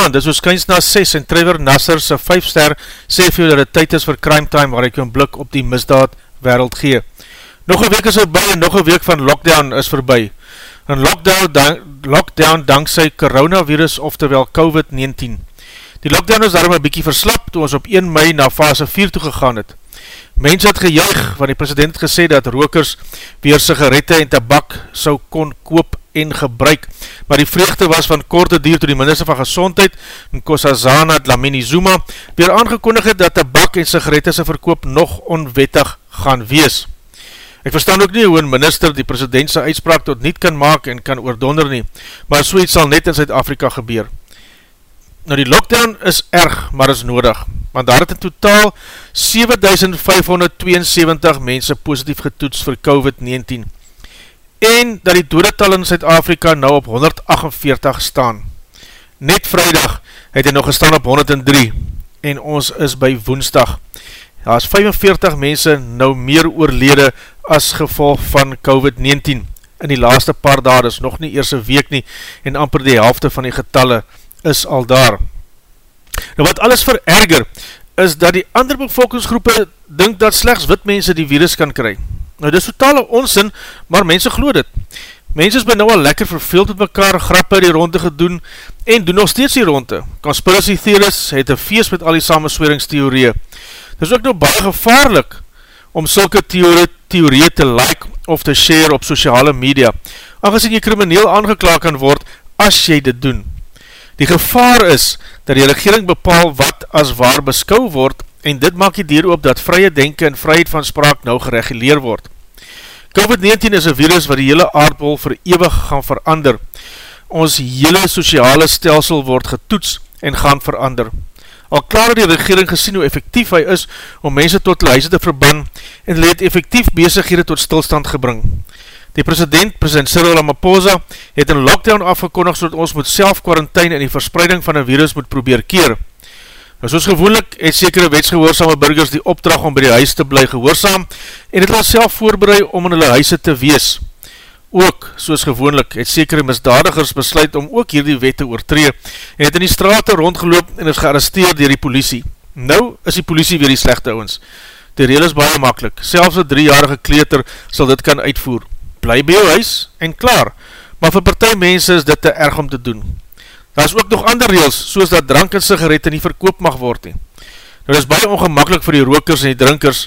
Goeienaand, dit is Ooskyns na 6 en Trevor Nasser sy 5 ster sê vir jou dat het tyd is vir crime time waar ek jou een blik op die misdaad wereld gee. Nog een week is voorbij en nog een week van lockdown is voorbij. Een lockdown, dank, lockdown dankzij coronavirus oftewel COVID-19. Die lockdown is daarom een bykie verslap toe ons op 1 mei na fase 4 toe gegaan het. Mens het gejuig, want die president het gesê dat rokers weer sigarette en tabak sou kon koop en gebruik. Maar die vreugde was van korte dier toe die minister van gezondheid, Nkosazana Dlamini Zuma, weer aangekondig het dat tabak en sigarette sy verkoop nog onwettig gaan wees. Ek verstaan ook nie hoe een minister die presidentse uitspraak tot niet kan maak en kan oordonder nie, maar so iets sal net in Zuid-Afrika gebeur. Nou die lockdown is erg, maar is nodig, want daar het in totaal 7572 mense positief getoets vir COVID-19 en dat die dodetal in Zuid-Afrika nou op 148 staan. Net vrijdag het hy nog gestaan op 103 en ons is by woensdag. Daar is 45 mense nou meer oorlede as gevolg van COVID-19 in die laaste paar daar is nog nie eerste week nie en amper die helfte van die getalle is al daar. Nou wat alles vererger is dat die ander bevolkingsgroepen dink dat slechts wit mense die virus kan kry. Nou dis totale onsin, maar mense glo dit. Mense is by nou al lekker verveeld met mekaar, grappe die ronde gedoen en doen nog steeds die ronde. Conspiracy theorists het een feest met al die samensweringstheorieën. Dit is ook nou baie gevaarlik om sulke theorieën te like of te share op sociale media, aangezien jy krimineel aangeklaak kan word as jy dit doen. Die gevaar is dat die regering bepaal wat as waar beskou word en dit maak jy dierop dat vrye denken en vryheid van spraak nou gereguleer word. COVID-19 is een virus wat die hele aardbol vir eeuwig gaan verander. Ons hele sociale stelsel word getoets en gaan verander. Al klaar die regering gesien hoe effectief hy is om mense tot huise te verban en leed effectief bezighede tot stilstand gebring. Die president, president Cyril Ramaphosa, het een lockdown afgekondig so ons moet self quarantine en die verspreiding van een virus moet probeer keer. Nou soos gewoonlik het sekere wetsgehoorsame burgers die opdracht om by die huis te bly gehoorzaam en het al self voorbereid om in hulle huise te wees. Ook, soos gewoonlik, het sekere misdadigers besluit om ook hierdie wette oortree en het in die straat rondgeloop en is gearresteerd dier die politie. Nou is die politie weer die slechte ouwens. Die reel is baie makkelijk, selfs een driejarige kleeter sal dit kan uitvoer. Bly by jou huis en klaar, maar vir partij mense is dit te erg om te doen. Daar is ook nog ander reels, soos dat drank en sigarette nie verkoop mag word nie. Nou is baie ongemakkelijk vir die rokers en die drinkers,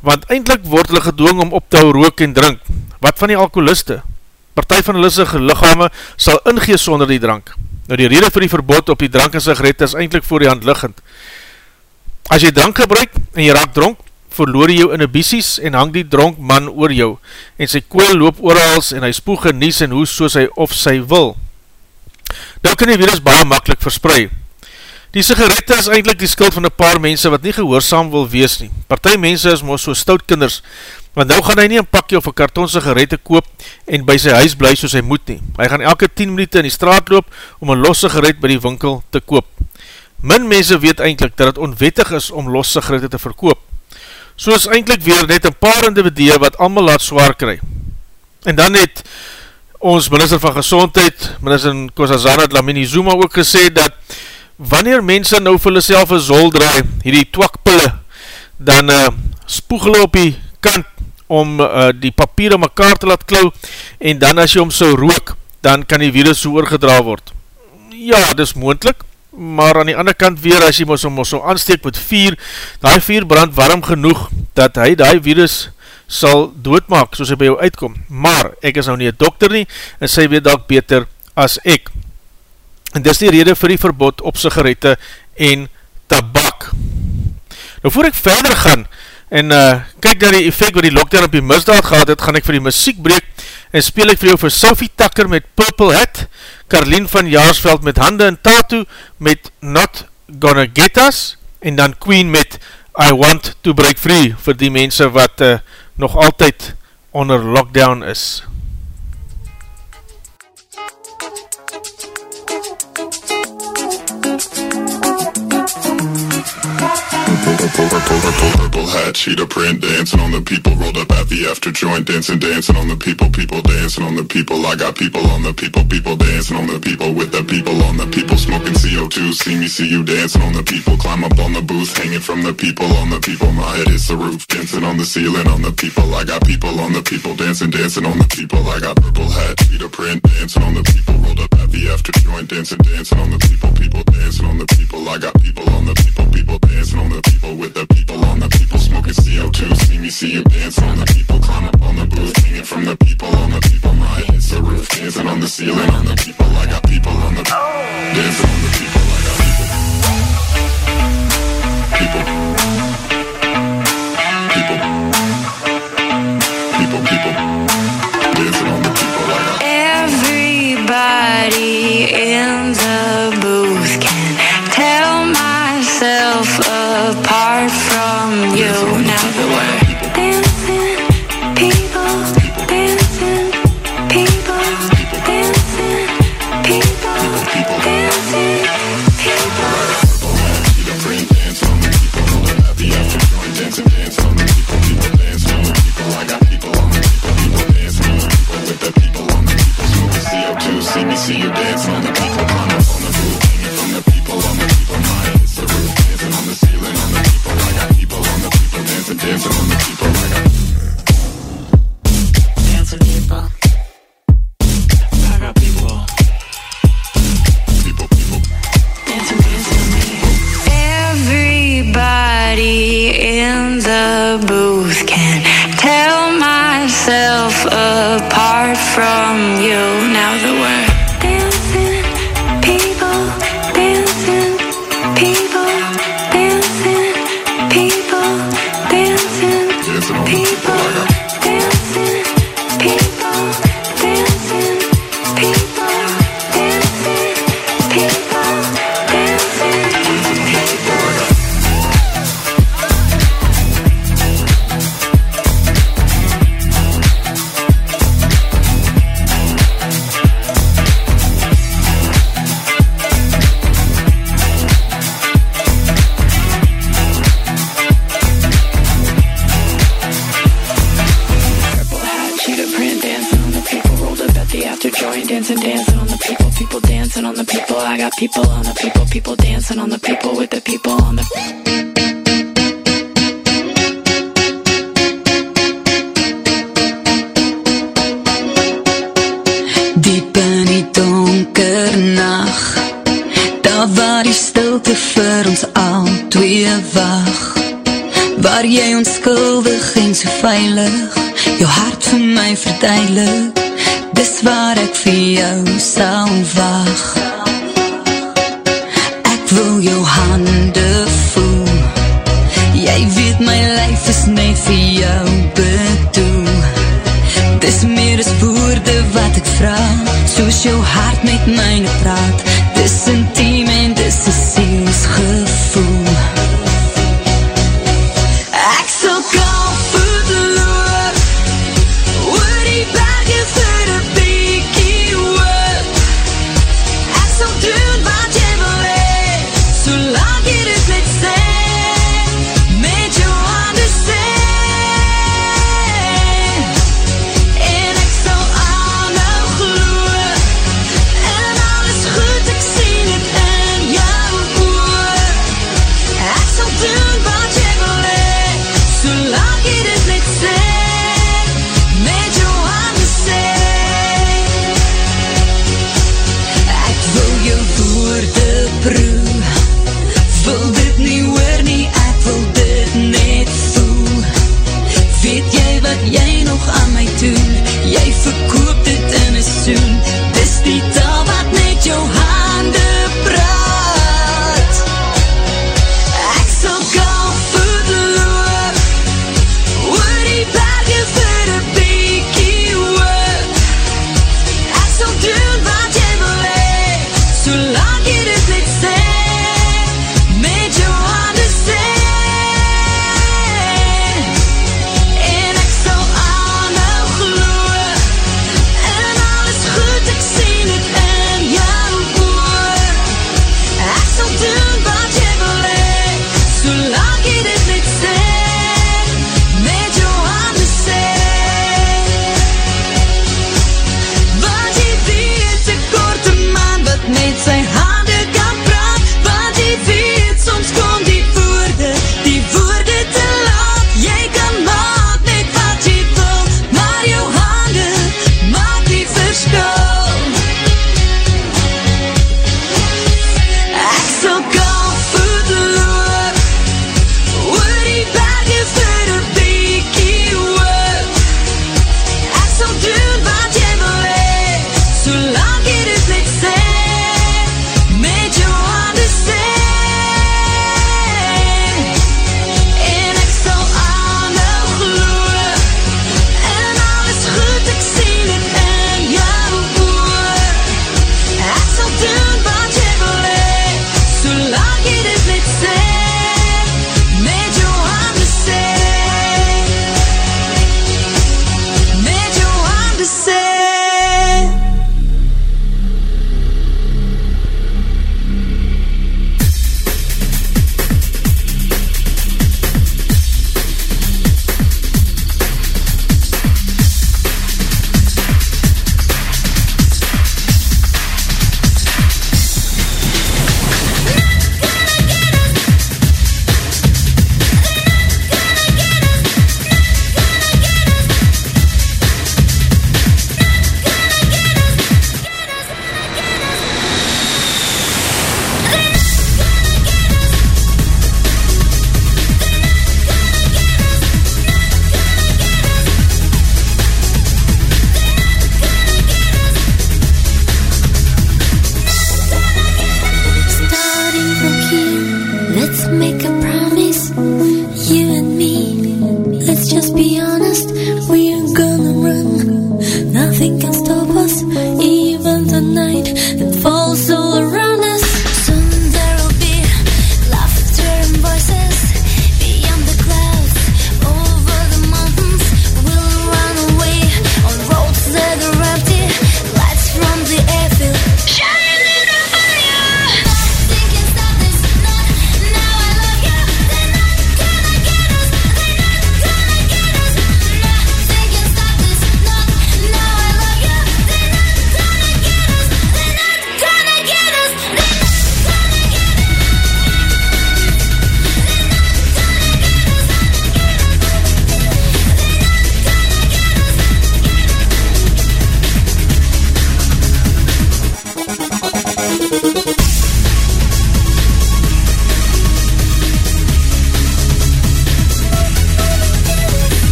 want eindelijk word hulle gedwong om op te hou rook en drink. Wat van die alcoholiste? Partij van hulle sig lichame sal ingees sonder die drank. Nou die rede vir die verbod op die drank en sigarette is eindelijk voor die hand liggend. As jy drank gebruik en jy raak dronk, verloor jy jou inhibities en hang die dronk man oor jou en sy koel loop oorhals en hy spoeg en nies en hoes soos hy of sy wil. Nou kan die virus baie makkelijk versprei. Die sigarette is eindelijk die skuld van een paar mense wat nie gehoorzaam wil wees nie. Partij mense is moos so stout kinders, want nou gaan hy nie een pakje of een karton sigarette koop en by sy huis bly soos hy moet nie. Hy gaan elke 10 minuut in die straat loop om een los sigaret by die winkel te koop. Min mense weet eindelijk dat het onwettig is om los sigarette te verkoop. So is eindelijk weer net een paar individue wat allemaal laat zwaar kry. En dan het ons minister van gezondheid, minister Kosazana Dlamini Zuma ook gesê dat wanneer mense nou vir hulle self een zol draai, hierdie twakpille, dan uh, spoeg hulle op die kant om uh, die papier om mekaar te laat klauw en dan as jy om so rook, dan kan die virus so oorgedra word. Ja, dit is moendlik, maar aan die ander kant weer, as jy om so aansteek met vier, die vier brand warm genoeg, dat hy die virus sal doodmaak soos hy by jou uitkom. Maar, ek is nou nie een dokter nie, en sy weet dat beter as ek. En dis die rede vir die verbod op sigarette en tabak. Nou voor ek verder gaan, en uh, kyk na die effect wat die lockdown op die misdaad gehad het, gaan ek vir die muziek breek, en speel ek vir jou vir Sophie Tucker met Purple Hat, Carlien van Jaarsveld met Hande en Tattoo met Not Gonna Get Us, en dan Queen met I Want To Break Free, vir die mense wat uh, nog altyd onder lockdown is. Purple, purple, purple hat, cheetah print, dancing on the people, rolled up at the after joint, dancing, dancing on the people, people dancing on the people. I got people on the people, people dancing on the people, with the people on the people, smoking CO2. See me, see you dancing on the people, climb up on the booth, hanging from the people, on the people. My head is the roof, dancing on the ceiling, on the people. I got people on the people, dancing, dancing on the people. I got purple hat, cheetah print, dancing on the people, rolled up at the dancing, dancing on the people, people dancing on the people. I got people on the people, people dancing on the people, with the people on the people, smoking CO2. See me, see you dancing on the people, climb up on the booth, hanging from the people, on the people. My is the roof, dancing on the ceiling, on the people. I got people on the dancing on the people. I got. People. People. ends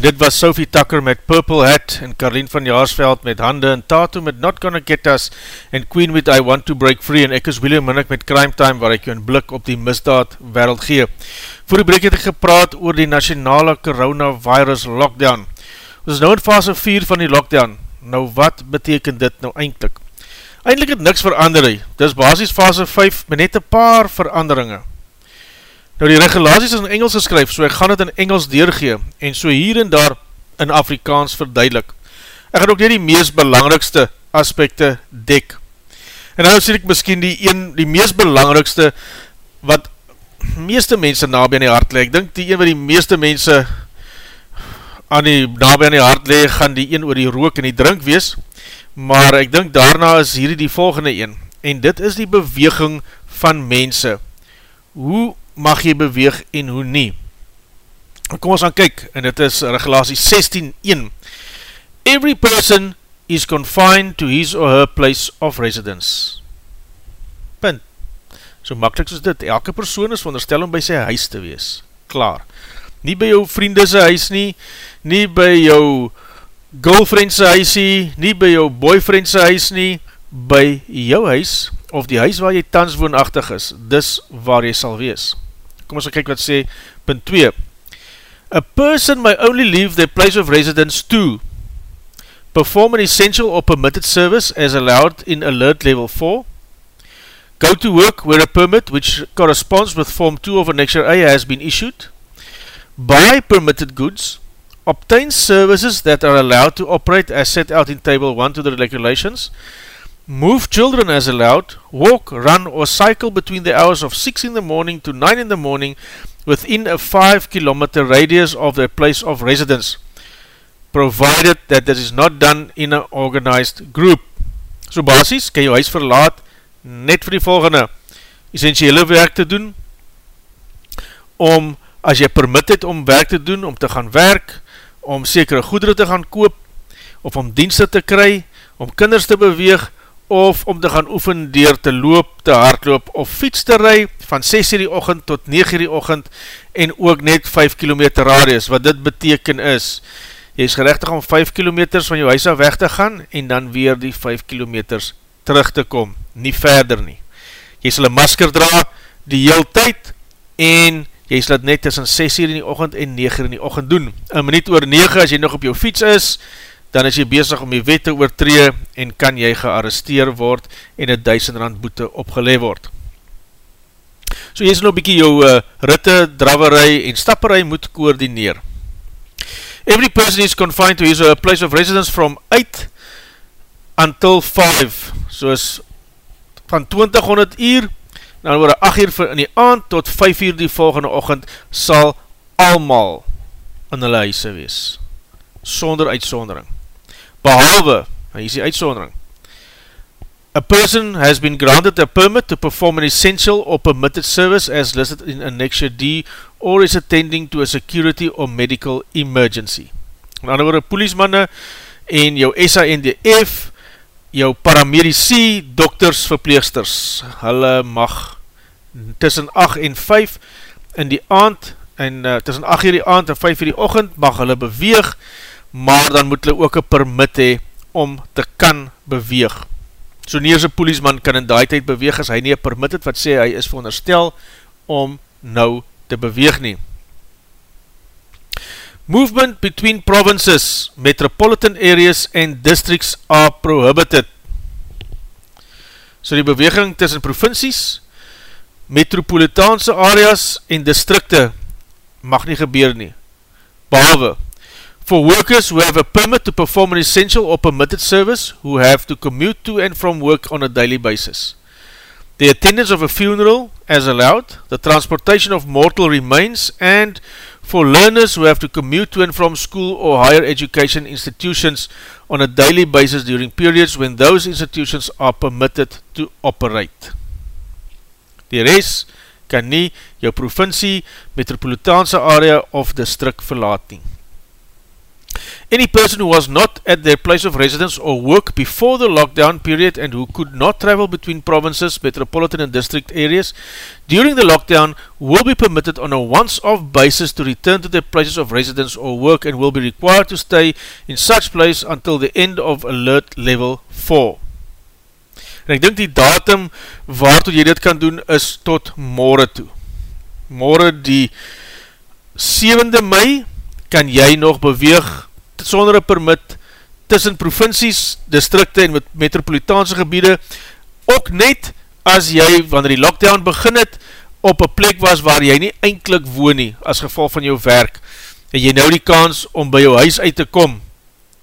En dit was Sophie Tucker met Purple Hat en Carlien van Jaarsveld met Hande en Tato met Not Gonna Get Us en Queen with I Want to Break Free en ek is William Minnick met Crime Time waar ek jou een blik op die misdaad wereld gee. Voor die breek het ek gepraat oor die nationale coronavirus lockdown. Ons is nou in fase 4 van die lockdown. Nou wat beteken dit nou eindelijk? Eindelijk het niks verander hy. Dit is basis fase 5 met net een paar veranderinge. Nou die regulaties is in Engels geskryf, so ek gaan het in Engels deurgee, en so hier en daar in Afrikaans verduidelik. Ek gaan ook net die meest belangrikste aspekte dek. En nou sê ek miskien die een, die meest belangrikste, wat meeste mense nabij aan die hart leeg. Ek dink die een wat die meeste mense aan die, nabij aan die hart leeg, gaan die een oor die rook en die drink wees, maar ek dink daarna is hierdie die volgende een, en dit is die beweging van mense. Hoe mag jy beweeg en hoe nie. Kom ons aan kyk, en dit is regulatie 16.1. Every person is confined to his or her place of residence. Punt. So makkelijk soos dit, elke persoon is veronderstel om by sy huis te wees. Klaar. Nie by jou vriende sy huis nie, nie by jou girlfriend sy huis nie, nie by jou boyfriend sy huis nie, by jou huis, of die huis waar jy tans woonachtig is, dis waar jy sal wees. Kom ons kyk wat sê, punt 2. A person may only leave their place of residence to perform an essential or permitted service as allowed in alert level 4, go to work where a permit which corresponds with form 2 of annexure A has been issued, buy permitted goods, obtain services that are allowed to operate as set out in table 1 to the regulations, Move children as allowed, walk, run or cycle between the hours of 6 in the morning to 9 in the morning within a 5 kilometer radius of their place of residence, provided that this is not done in an organized group. So basis, kan jou huis verlaat net vir die volgende essentiële werk te doen, om, as jy permit het om werk te doen, om te gaan werk, om sekere goedere te gaan koop, of om dienste te kry, om kinders te beweeg, of om te gaan oefen dier te loop, te hardloop of fiets te ry van 6 uur die ochend tot 9 uur die ochend en ook net 5 km radius, wat dit beteken is, jy is gerechtig om 5 km van jou huis af weg te gaan en dan weer die 5 km terug te kom, nie verder nie. Jy sal een masker dra die heel tyd en jy sal het net tussen 6 uur in die ochend en 9 uur in die ochend doen. Een minuut oor 9 as jy nog op jou fiets is, dan is jy bezig om jy wet te oortree en kan jy gearresteer word en een duisend rand boete opgeleef word. So jy is nou bykie jou uh, ritte, draverij en stapperij moet koordineer. Every person is confined to his uh, place of residence from 8 until 5, so is van 2000 uur, dan word 8 uur in die aand tot 5 uur die volgende ochend, sal almal in hulle huise wees, sonder uitsondering behalwe, hier is die uitsondering, A person has been granted a permit to perform an essential or permitted service as listed in Annexure D or is attending to a security or medical emergency. In ander woorde, poliesmanne en jou SANDF, jou paramedici, dokters, verpleegsters, hulle mag tussen 8 en 5 in die aand, en uh, tussen 8 uur die aand en 5 uur die ochend, mag hulle beweeg, maar dan moet hulle ook een permit hee om te kan beweeg. So nie as een poliesman kan in die tijd beweeg as hy nie een permit het wat sê hy is veronderstel om nou te beweeg nie. Movement between provinces, metropolitan areas and districts are prohibited. So die beweging tussen provincies, metropolitaanse areas en distrikte mag nie gebeur nie. Behalwe, For workers who have a permit to perform an essential or permitted service who have to commute to and from work on a daily basis. The attendance of a funeral as allowed, the transportation of mortal remains and for learners who have to commute to and from school or higher education institutions on a daily basis during periods when those institutions are permitted to operate. Die rest kan nie jou provincie, metropolitaanse area of district verlaat nie. Any person who was not at their place of residence or work before the lockdown period and who could not travel between provinces, metropolitan and district areas during the lockdown will be permitted on a once-off basis to return to their places of residence or work and will be required to stay in such place until the end of alert level 4. En ek dink die datum waartoe jy dit kan doen is tot morgen toe. Morgen die 7de mei kan jy nog beweeg sonder een permit tussen provincies, distrikte en metropolitaanse gebiede, ook net as jy, wanneer die lockdown begin het, op een plek was waar jy nie eindelijk woon nie, as geval van jou werk, en jy nou die kans om by jou huis uit te kom,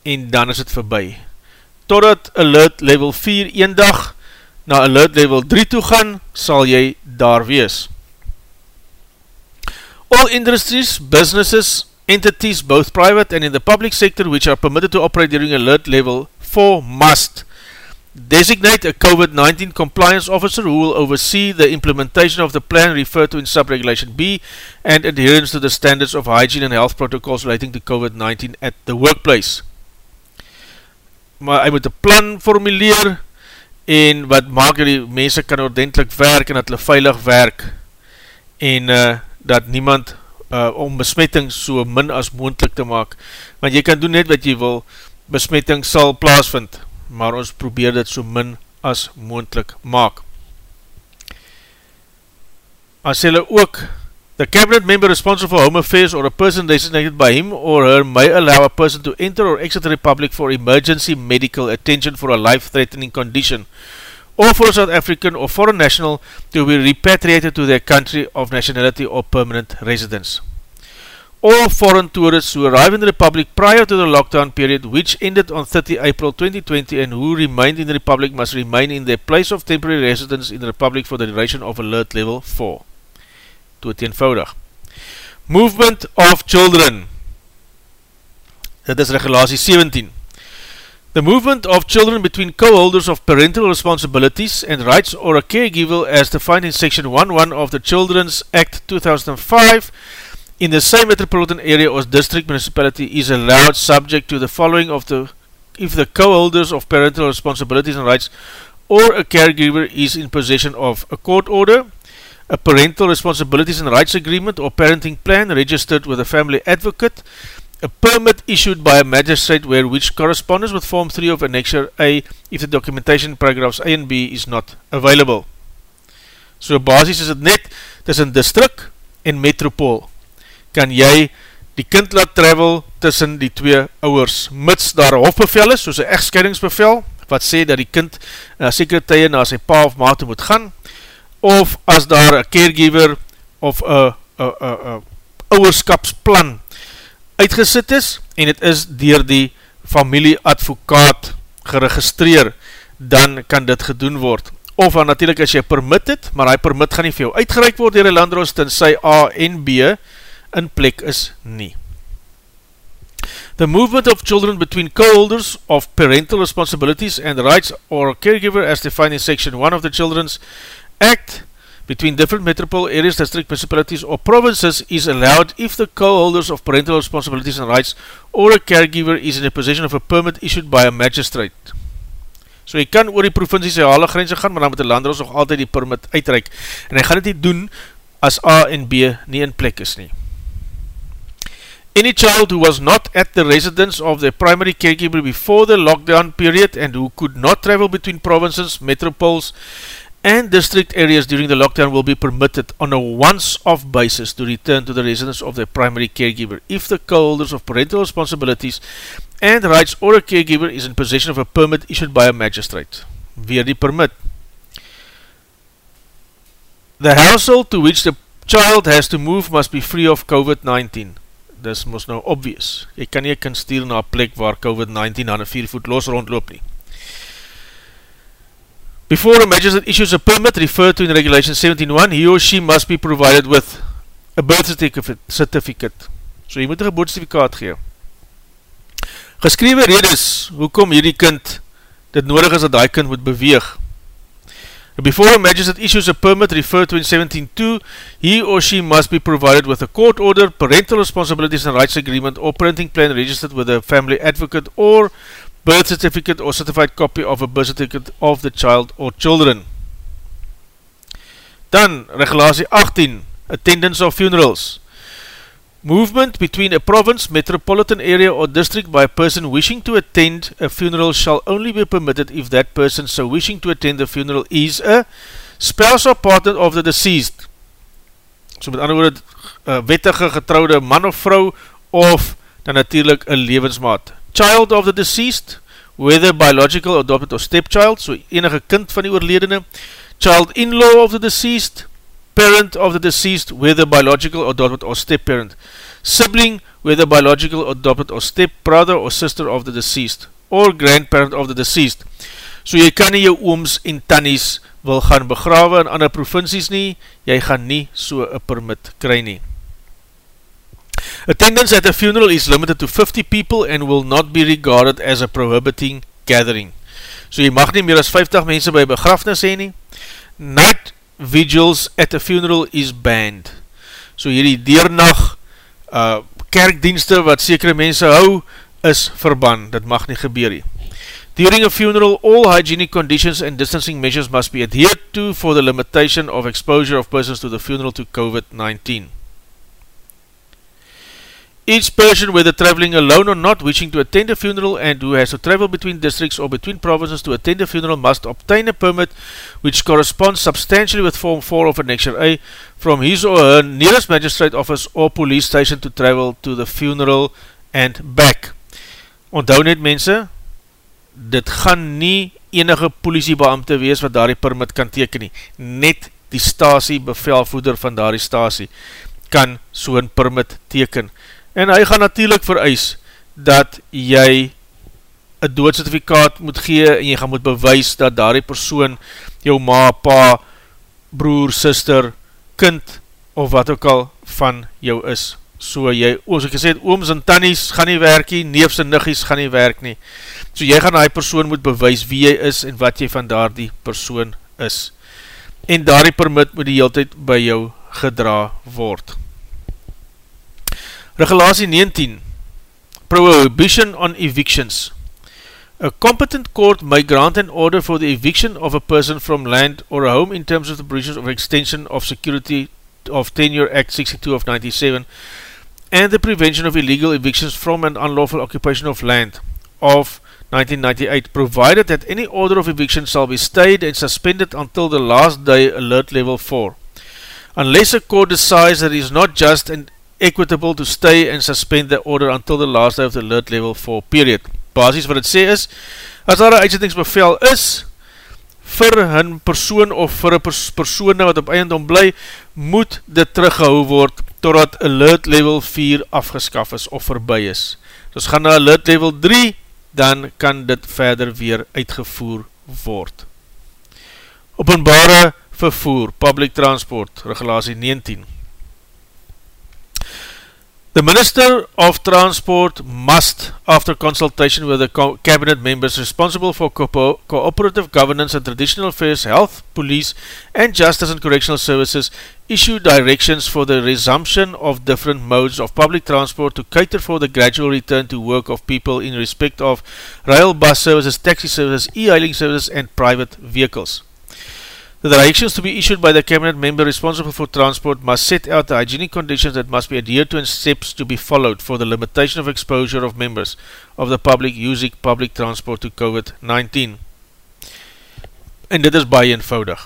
en dan is het verby. Totdat alert level 4 een dag, na alert level 3 toe gaan, sal jy daar wees. All industries, businesses, entities, both private and in the public sector, which are permitted to operate during alert level 4 must designate a COVID-19 compliance officer who will oversee the implementation of the plan referred to in sub-regulation B and adherence to the standards of hygiene and health protocols relating to COVID-19 at the workplace. Maar hy moet een plan formuleer en wat maak die mense kan ordentlik werk en dat hulle veilig werk en uh, dat niemand uh, om besmetting so min as moendlik te maak, want jy kan doen net wat jy wil, besmetting sal plaasvind, maar ons probeer dit so min as moendlik maak. As hulle ook, the cabinet member responsible for home affairs or a person designated by him or her may allow a person to enter or exit the republic for emergency medical attention for a life-threatening condition, or for a South African or foreign national to be repatriated to their country of nationality or permanent residence. All foreign tourists who arrive in the Republic prior to the lockdown period which ended on 30 April 2020 and who remained in the Republic must remain in their place of temporary residence in the Republic for the duration of alert level 4. Dood eenvoudig. Movement of children Dit is regulatie 17 The movement of children between co-holders of parental responsibilities and rights or a caregiver as defined in section 1.1 of the Children's Act 2005 in the same metropolitan area or district municipality is allowed subject to the following of the if the co-holders of parental responsibilities and rights or a caregiver is in possession of a court order, a parental responsibilities and rights agreement or parenting plan registered with a family advocate, a permit issued by a magistrate where which corresponds with Form 3 of Annexure A if the documentation paragraphs A and B is not available. So basis is het net tussen district en metropool. Kan jy die kind laat travel tussen die twee ouwers, mits daar een hofbevel is, soos een echtscheidingsbevel, wat sê dat die kind na sekere tye na sy pa of mate moet gaan, of as daar een caregiver of een ouwerskapsplan uitgesit is en het is dier die familieadvokaat geregistreer, dan kan dit gedoen word. Of dan natuurlijk as jy permit het, maar hy permit gaan nie vir jou uitgereik word dier die landroos, tenzij A en B in plek is nie. The movement of children between co-holders of parental responsibilities and rights or caregiver as defined in section 1 of the Children's Act between different metropolitan areas, district municipalities or provinces is allowed if the co-holders of parental responsibilities and rights or a caregiver is in a possession of a permit issued by a magistrate. So jy kan oor die provincie sy hale grense gaan, maar dan moet die landroos nog altyd die permit uitreik. En hy gaan dit nie doen as A en B nie in plek is nie. Any child who was not at the residence of their primary caregiver before the lockdown period and who could not travel between provinces, metropoles and district areas during the lockdown will be permitted on a once-off basis to return to the residence of their primary caregiver if the co-holders of parental responsibilities and rights or a caregiver is in possession of a permit issued by a magistrate. Weer die permit. The household to which the child has to move must be free of COVID-19. Dis mos nou obvious. Jy kan nie kan stuur na plek waar COVID-19 aan een 4 voet los rondloop nie. Before a magistrate issues a permit referred to in Regulation 17.1, he or she must be provided with a birth certificate. So jy moet een geboortcertificaat gee. Geskrewe redes, hoekom hierdie kind dit nodig is dat die kind moet beweeg. Before a magistrate issues a permit referred to in 17.2, he or she must be provided with a court order, parental responsibilities and rights agreement or parenting plan registered with a family advocate or birth certificate or certified copy of a birth certificate of the child or children. Dan, regulatie 18, attendance of funerals. Movement between a province, metropolitan area or district by a person wishing to attend a funeral shall only be permitted if that person so wishing to attend the funeral is a spouse or partner of the deceased. So met ander woord, wettige getrouwde man of vrou of dan natuurlijk een levensmaat. Child of the deceased, whether biological, adopted or stepchild, so enige kind van die oorledene. Child-in-law of the deceased, parent of the deceased, whether biological, adopted or step-parent, sibling, whether biological, adopted or step-brother or sister of the deceased, or grandparent of the deceased. So jy kan nie jou ooms en tannies wil gaan begrawe in ander provincies nie, jy gaan nie so een permit kry nie. Attendance at a funeral is limited to 50 people and will not be regarded as a prohibiting gathering. So jy mag nie meer as 50 mense by begrafnis heen nie. Night vigils at a funeral is banned. So hierdie deernag uh, kerkdienste wat sekere mense hou, is verban. Dit mag nie gebeur nie. During a funeral, all hygienic conditions and distancing measures must be adhered to for the limitation of exposure of persons to the funeral to COVID-19. Each person, whether travelling alone or not, wishing to attend a funeral and who has to travel between districts or between provinces to attend a funeral must obtain a permit which corresponds substantially with Form 4 of Annexure A from his or her nearest magistrate office or police station to travel to the funeral and back. Onthou net mense, dit gaan nie enige politiebeamte wees wat daar die permit kan teken nie. Net die stasie bevelvoeder van daar die stasie kan so'n permit teken en hy gaan natuurlijk vereis dat jy een doodcertifikaat moet gee en jy gaan moet bewys dat daar die persoon jou ma, pa, broer, sister, kind of wat ook al van jou is. So jy, oos ek gesê het, ooms en tannies gaan nie werk nie, neefs en niggies gaan nie werk nie. So jy gaan die persoon moet bewys wie jy is en wat jy van daar die persoon is. En daar die permit moet die heel tyd by jou gedra word. Regulatie 19 Prohibition on evictions. A competent court may grant an order for the eviction of a person from land or a home in terms of the provisions of extension of security of Tenure Act 62 of 97 and the prevention of illegal evictions from an unlawful occupation of land of 1998 provided that any order of eviction shall be stayed and suspended until the last day alert level 4 unless a court decides that it is not just and equitable to stay and suspend the order until the last day of the alert level 4 period. Basis wat het sê is, as daar een uitzettingsbevel is, vir hun persoon of vir een pers persoon wat op eiendom bly, moet dit teruggehou word, totdat alert level 4 afgeskaf is of verby is. Dus gaan na alert level 3, dan kan dit verder weer uitgevoer word. Openbare vervoer, public transport, regulatie 19. The Minister of Transport must, after consultation with the co cabinet members responsible for co cooperative governance and traditional affairs, health, police and justice and correctional services, issue directions for the resumption of different modes of public transport to cater for the gradual return to work of people in respect of rail bus services, taxi services, e-hailing services and private vehicles. The directions to be issued by the cabinet member responsible for transport must set out the hygienic conditions that must be adhered to and steps to be followed for the limitation of exposure of members of the public using public transport to COVID-19. En dit is baie eenvoudig.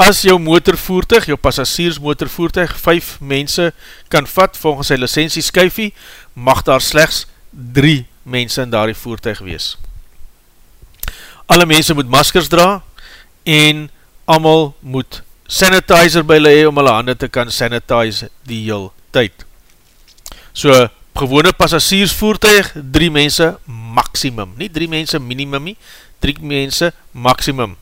As jou motorvoertuig, jou passagiersmotorvoertuig, 5 mense kan vat volgens sy licentie skyfie, mag daar slechts 3 mense in daar die voertuig wees. Alle mense moet maskers dra, en amal moet sanitizer by hulle om hulle handen te kan sanitize die heel tyd. So, gewone passagiersvoertuig, 3 mense maximum, nie 3 mense minimum nie, 3 mense maximum.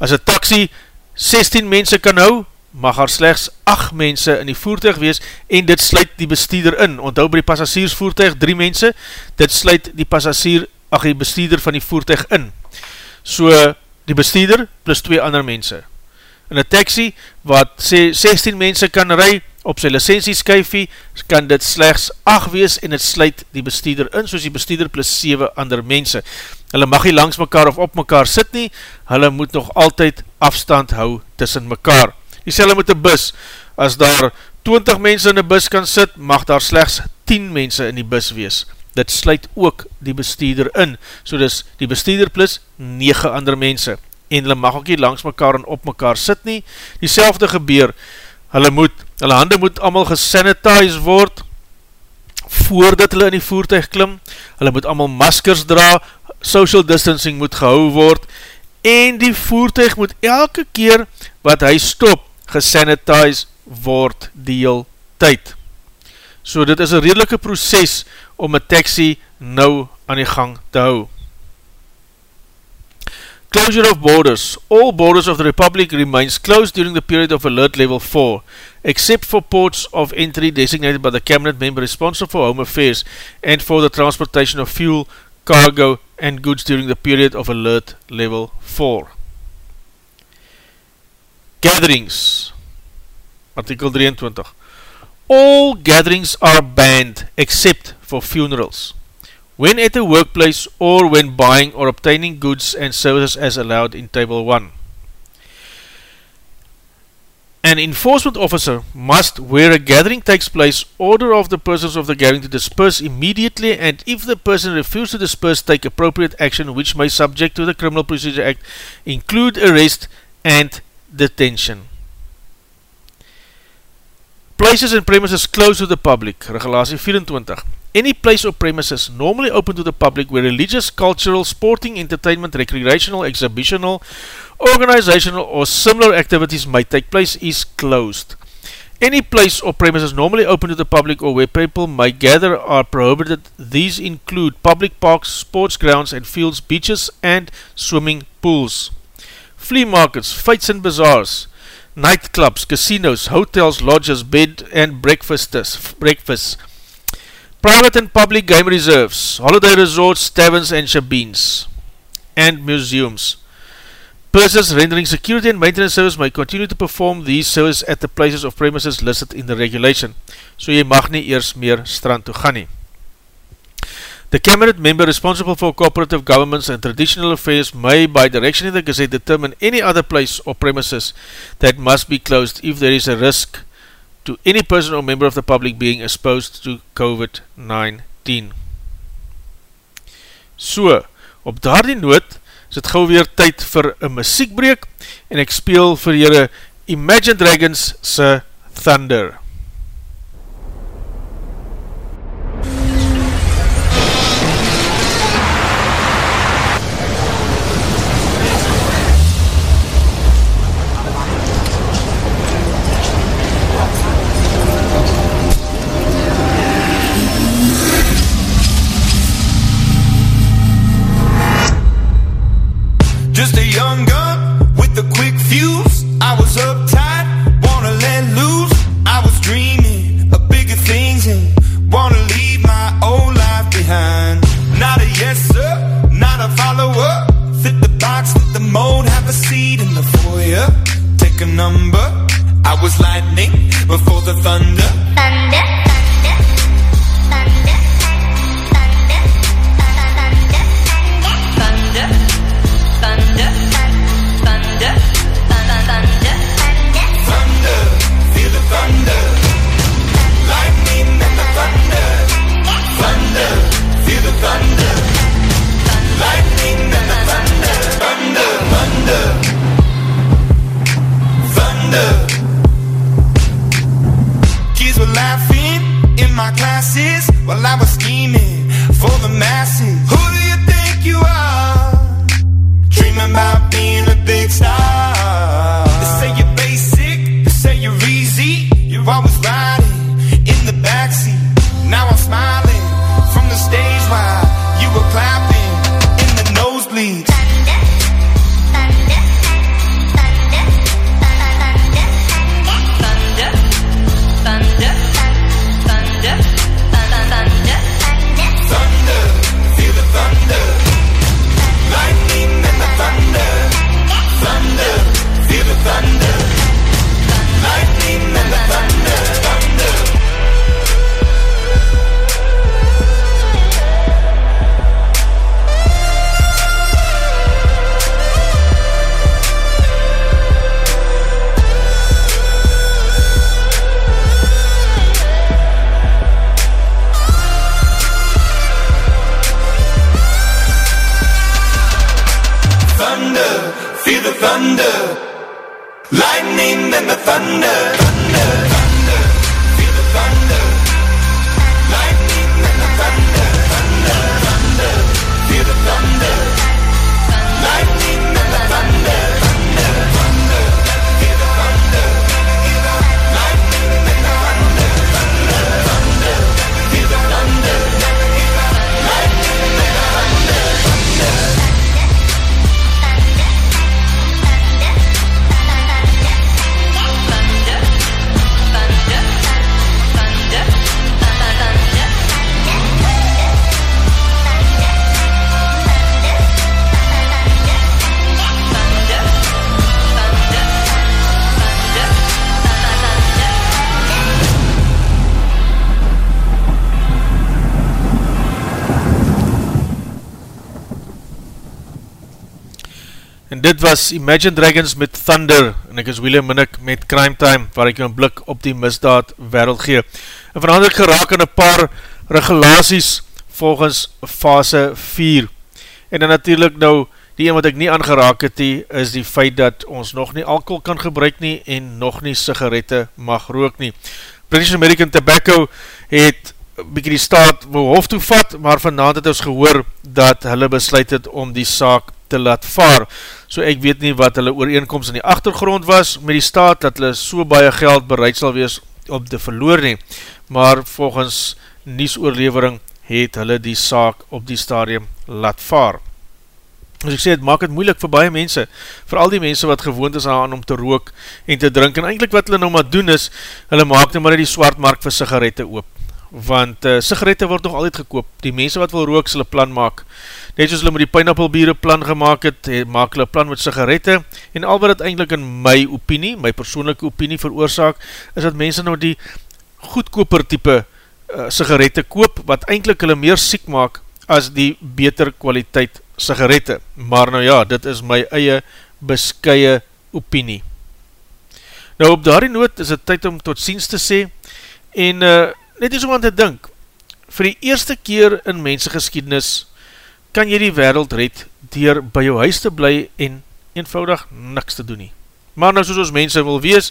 As een taxi 16 mense kan hou, mag daar slechts 8 mense in die voertuig wees en dit sluit die bestuurder in. Onthou by die passagiersvoertuig 3 mense, dit sluit die passagier, ach die bestuurder van die voertuig in. So, die bestuurder plus twee ander mense. In een taxi, wat sê 16 mense kan ry op sy licentieskyfie, kan dit slechts 8 wees en het sluit die bestuurder in, soos die bestuurder plus 7 ander mense. Hulle mag nie langs mekaar of op mekaar sit nie, hulle moet nog altyd afstand hou tussen mekaar. Die selle met die bus, as daar 20 mense in die bus kan sit, mag daar slechts 10 mense in die bus wees. Dit sluit ook die bestuurder in, so dis die bestuurder plus 9 ander mense. En hulle mag ook nie langs mekaar en op mekaar sit nie. Die selfde gebeur, hulle moet, hulle hande moet allemaal gesanitize word, voordat hulle in die voertuig klim, hulle moet allemaal maskers dra, social distancing moet gehou word, en die voertuig moet elke keer wat hy stop, gesanitize word die heel tyd. So dit is een redelike proces om een taxi nou aan die gang te hou. Closure of borders. All borders of the Republic remains closed during the period of alert level 4, except for ports of entry designated by the cabinet member responsible for home affairs and for the transportation of fuel, cargo and goods during the period of alert level 4. Gatherings. Artikel 23. All gatherings are banned except for funerals. When at a workplace or when buying or obtaining goods and services as allowed in Table 1. An enforcement officer must, where a gathering takes place, order of the persons of the gathering to disperse immediately and if the person refuses to disperse, take appropriate action which may subject to the Criminal Procedure Act include arrest and detention. Places and premises closed to the public, regulatie 24. Any place or premises normally open to the public where religious, cultural, sporting, entertainment, recreational, exhibitional, organizational or similar activities may take place is closed. Any place or premises normally open to the public or where people may gather are prohibited. These include public parks, sports grounds and fields, beaches and swimming pools. Flea markets, fights and bazaars, nightclubs, casinos, hotels, lodges, bed and breakfasts, breakfasts, private and public game reserves, holiday resorts, taverns and shabeens, and museums. Persons rendering security and maintenance service may continue to perform these services at the places of premises listed in the regulation, so jy mag nie eers meer strand toe gaan nie. The cabinet member responsible for cooperative governments and traditional affairs may by direction in the Gazette determine any other place or premises that must be closed if there is a risk to any person or member of the public being exposed to COVID-19. So, op daar die noot is het gauw weer tyd vir een muziekbreek en ek speel vir jyre Imagine Dragons se Thunder. Was Imagine Dragons met Thunder en ek is William Minnick met Crime Time waar ek jou een blik op die misdaad wereld gee. En vanavond ek geraak aan een paar regulaties volgens fase 4. En dan natuurlijk nou die een wat ek nie aangeraak het die is die feit dat ons nog nie alcohol kan gebruik nie en nog nie sigarette mag rook nie. British American Tobacco het bykie die staat wil hof toevat, maar vanavond het ons gehoor dat hulle besluit het om die saak te laat vaar. So ek weet nie wat hulle ooreenkomst in die achtergrond was met die staat, dat hulle so baie geld bereid sal wees om te verloor nie. Maar volgens niesoorlevering het hulle die saak op die stadium laat vaar. Dus ek sê, het maak het moeilik vir baie mense, vir al die mense wat gewoond is aan om te rook en te drink, en eindelijk wat hulle nou maar doen is, hulle maak nou maar die swaardmark vir sigarette oop, want uh, sigarette word nog altyd gekoop, die mense wat wil rook, sal plan maak, net soos hulle met die pineappelbieren plan gemaakt het, he, maak hulle plan met sigarette, en al wat het eindelijk in my opinie, my persoonlijke opinie veroorzaak, is dat mense nou die goedkoper type uh, sigarette koop, wat eindelijk hulle meer siek maak, as die beter kwaliteit sigarette. Maar nou ja, dit is my eie beskye opinie. Nou op daarie noot is het tyd om tot ziens te sê, en uh, net eens om aan te dink, vir die eerste keer in mensengeschiedenis kan jy die wereld red dier by jou huis te bly en eenvoudig niks te doen nie. Maar nou soos ons mense wil wees,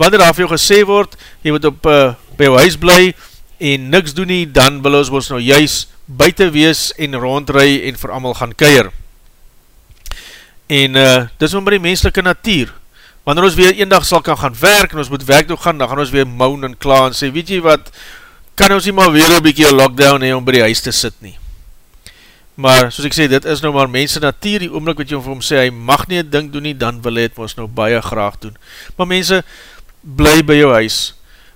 wanneer daar vir jou gesê word, jy moet op uh, by jou huis bly en niks doen nie, dan wil ons ons nou juist buiten wees en rondry en vir amal gaan keir. En uh, dis maar die menselike natuur. Wanneer ons weer een dag sal kan gaan werk en ons moet werk toe gaan, dan gaan ons weer moan en kla en sê, weet jy wat, kan ons nie maar weer een bykie lockdown hee om by die huis te sit nie. Maar, soos ek sê, dit is nou maar mense natuur, die oomlik wat jy vir hom sê, hy mag nie een ding doen nie, dan wil hy het ons nou baie graag doen. Maar mense, bly by jou huis.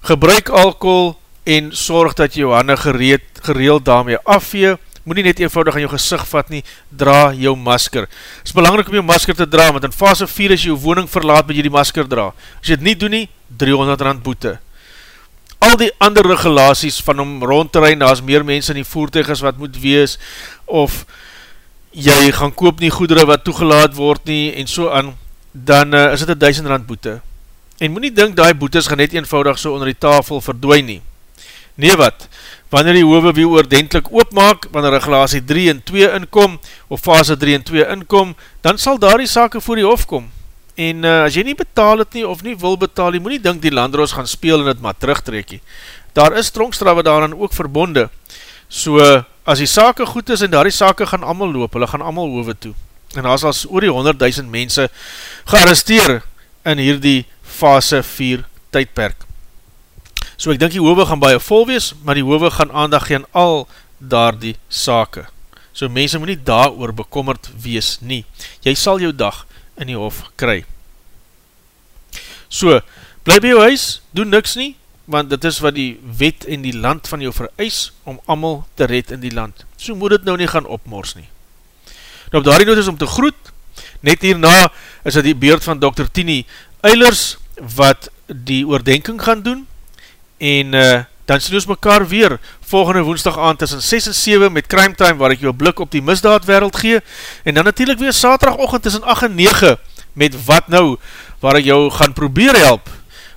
Gebruik alcohol en sorg dat jy jou handen gereed, gereeld daarmee afvee, moet nie net eenvoudig aan jou gezicht vat nie, dra jou masker. Het is belangrijk om jou masker te dra, want in fase 4 as jy jou woning verlaat, moet jy die masker dra. As jy het nie doen nie, 300 rand boete. Al die ander regulaties van om rond te rein, daar is meer mense in die voertuig is wat moet wees, of jy gaan koop nie goedere wat toegelaat word nie, en so aan, dan uh, is dit 1000 rand boete. En moet nie dink, die boetes gaan net eenvoudig so onder die tafel verdwijn nie. Nee wat, wanneer die hove weer oordentlik oopmaak, wanneer regulatie 3 en 2 inkom, of fase 3 en 2 inkom, dan sal daar die sake voor die hof kom. En uh, as jy nie betaal het nie, of nie wil betaal, jy moet nie dink die landroos gaan speel en het maar terugtrekkie. Daar is tronkstrawe daaraan ook verbonde. So, as die sake goed is, en daar die sake gaan allemaal loop, hulle gaan allemaal hove toe. En daar is als oor die 100.000 mense gearresteer in hierdie fase 4 tydperk. So ek dink die hove gaan baie vol wees, maar die hove gaan aandag gee aan al daar die sake. So mense moet nie daar oor bekommerd wees nie. Jy sal jou dag in die hof kry. So, bly by jou huis, doen niks nie, want dit is wat die wet en die land van jou vereis om amal te red in die land. So moet dit nou nie gaan opmors nie. Nou op daarie noot is om te groet, net hierna is dit die beurt van Dr. Tini Eilers, wat die oordenking gaan doen, en uh, dan sien ons mekaar weer volgende woensdag aan tussen 6 en 7 met Crime Time, waar ek jou blik op die misdaad wereld gee, en dan natuurlijk weer saterdagochtend tussen 8 en 9 met Wat Nou, waar ek jou gaan probeer help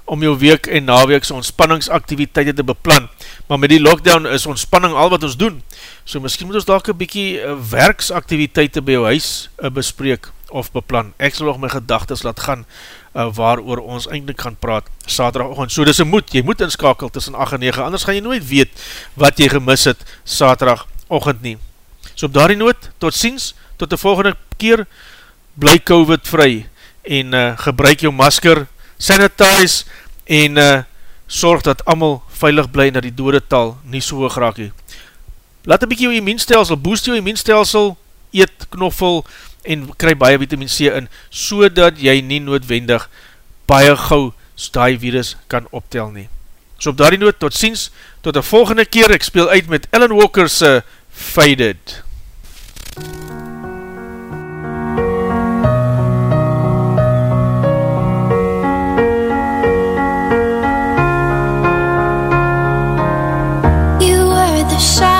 om jou week en naweekse ontspanningsaktiviteite te beplan. Maar met die lockdown is ontspanning al wat ons doen. So miskien moet ons dalk een bykie werksaktiviteite by jou huis uh, bespreek. of beplan. Ek sal nog my gedagtes laat gaan uh, waar oor ons eindelijk gaan praat saterdagochtend. So dis een moed, jy moet inskakel tussen 8 en 9, anders gaan jy nooit weet wat jy gemis het saterdagochtend nie. So op daarie noot, tot ziens, tot de volgende keer, bly COVID vry en uh, gebruik jou masker, sanitize en uh, sorg dat allemaal veilig bly na die dodetal nie so hoog raak nie. Laat een bykie jou immuunstelsel, boost jou immuunstelsel, eet knoffel en kry baie vitamine C in, so dat jy nie noodwendig baie gauw die virus kan optel nie. So op daardie noot, tot ziens, tot die volgende keer, ek speel uit met Ellen Walker's Faded. You were the shine